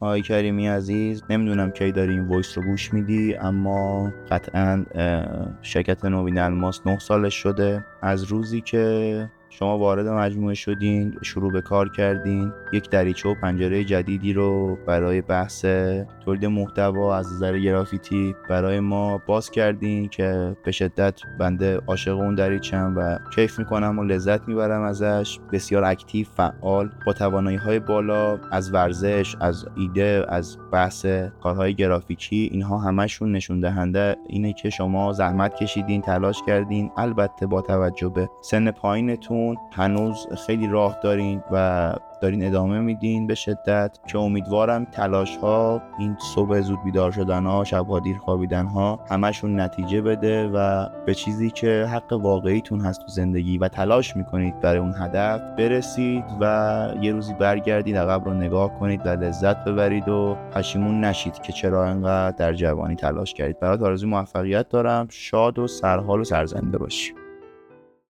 آقای کریمی عزیز نمی‌دونم کی داری این voice رو گوش میدی اما قطعا شرکت نوین الماس 9 سالش شده. از روزی که شما وارد مجموعه شدین شروع به کار کردین یک دریچه و پنجره جدیدی رو برای بحث تولید محتوا از نظر گرافیکی برای ما باز کردین که به شدت بنده عاشق اون دریچم و کیف می‌کنم و لذت می‌برم ازش. بسیار active فعال با توانایی های بالا از ورزش از ایده از بحث کارهای گرافیکی. اینها همشون نشون دهنده اینه که شما زحمت کشیدین تلاش کردین. البته با توجه به سن پایینتون هنوز خیلی راه دارین و دارین ادامه میدین به شدت. که امیدوارم تلاش ها این صبح زود بیدار شدن ها شب دیر خوابیدن ها همشون نتیجه بده و به چیزی که حق واقعیتون هست تو زندگی و تلاش می‌کنید برای اون هدف برسید و یه روزی برگردید عقب رو نگاه کنید و لذت ببرید و پشیمون نشید که چرا انقدر در جوانی تلاش کردید. برات آرزوی موفقیت دارم. شاد و سرحال و سرزنده باشید